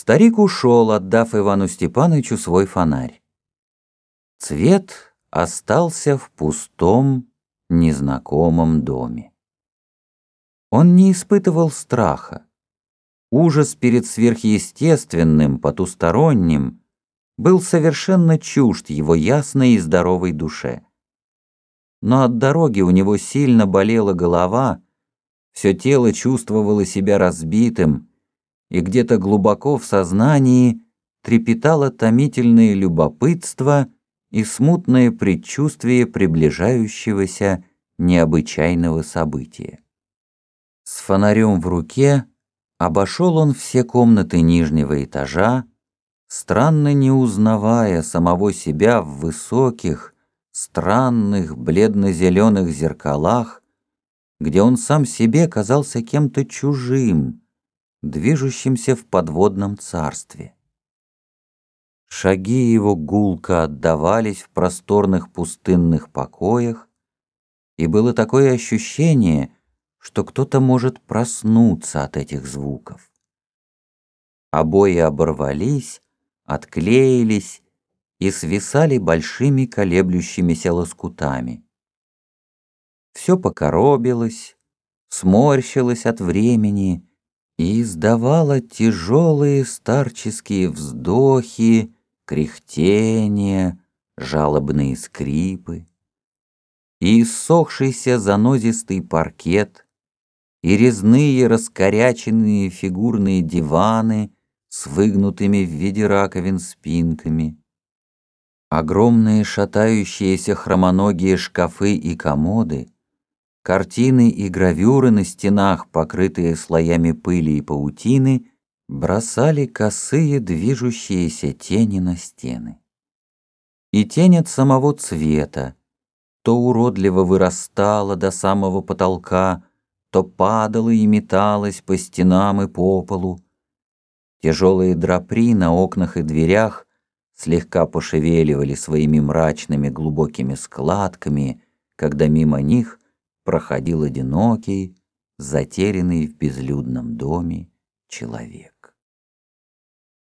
Старик ушел, отдав Ивану Степановичу свой фонарь. Цвет остался в пустом, незнакомом доме. Он не испытывал страха. Ужас перед сверхъестественным, потусторонним был совершенно чужд его ясной и здоровой душе. Но от дороги у него сильно болела голова, все тело чувствовало себя разбитым, и где-то глубоко в сознании трепетало томительное любопытство и смутное предчувствие приближающегося необычайного события. С фонарем в руке обошел он все комнаты нижнего этажа, странно не узнавая самого себя в высоких, странных бледно-зеленых зеркалах, где он сам себе казался кем-то чужим, движущимся в подводном царстве. Шаги его гулко отдавались в просторных пустынных покоях, и было такое ощущение, что кто-то может проснуться от этих звуков. Обои оборвались, отклеились и свисали большими колеблющимися лоскутами. Все покоробилось, сморщилось от времени и издавало тяжелые старческие вздохи, кряхтения, жалобные скрипы. И иссохшийся занозистый паркет, и резные раскоряченные фигурные диваны с выгнутыми в виде раковин спинками, огромные шатающиеся хромоногие шкафы и комоды, картины и гравюры на стенах, покрытые слоями пыли и паутины, бросали косые движущиеся тени на стены. И тень от самого цвета то уродливо вырастала до самого потолка, то падала и металась по стенам и по полу. Тяжелые драпри на окнах и дверях слегка пошевеливали своими мрачными глубокими складками, когда мимо них проходил одинокий, затерянный в безлюдном доме человек.